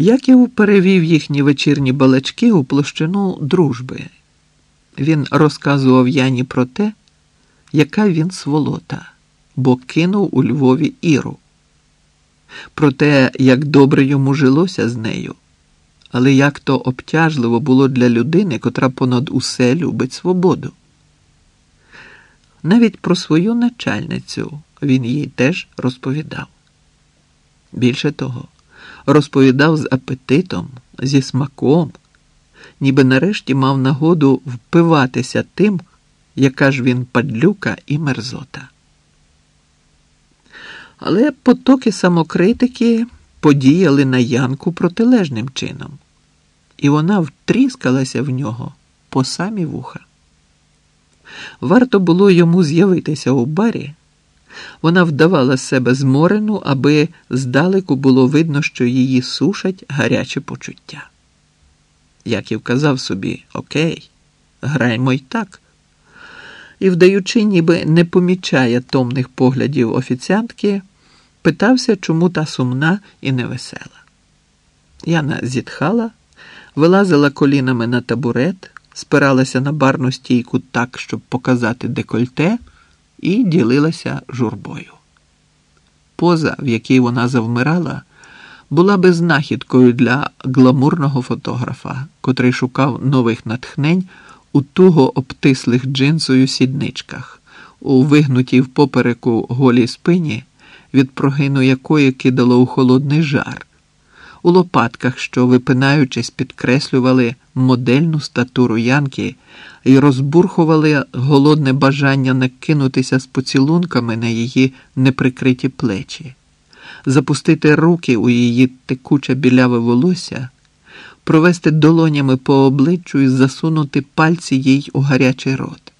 Яків перевів їхні вечірні балачки у площину дружби. Він розказував Яні про те, яка він сволота, бо кинув у Львові Іру, про те, як добре йому жилося з нею, але як то обтяжливо було для людини, котра понад усе любить свободу. Навіть про свою начальницю він їй теж розповідав. Більше того, розповідав з апетитом, зі смаком, ніби нарешті мав нагоду впиватися тим, яка ж він падлюка і мерзота. Але потоки самокритики подіяли на Янку протилежним чином, і вона втріскалася в нього по самі вуха. Варто було йому з'явитися у барі. Вона вдавала себе зморену, аби здалеку було видно, що її сушать гарячі почуття. Яків казав собі Окей, граймо й так. І, вдаючи, ніби не помічає томних поглядів офіціантки, питався, чому та сумна і невесела. Яна зітхала, вилазила колінами на табурет, спиралася на барну стійку так, щоб показати декольте і ділилася журбою. Поза, в якій вона завмирала, була би знахідкою для гламурного фотографа, котрий шукав нових натхнень у туго обтислих джинсою сідничках, у вигнутій впопереку голій спині, від прогину якої кидало у холодний жар, у лопатках, що, випинаючись, підкреслювали модельну статуру Янки і розбурхували голодне бажання накинутися з поцілунками на її неприкриті плечі, запустити руки у її текуче біляве волосся, провести долонями по обличчю і засунути пальці їй у гарячий рот.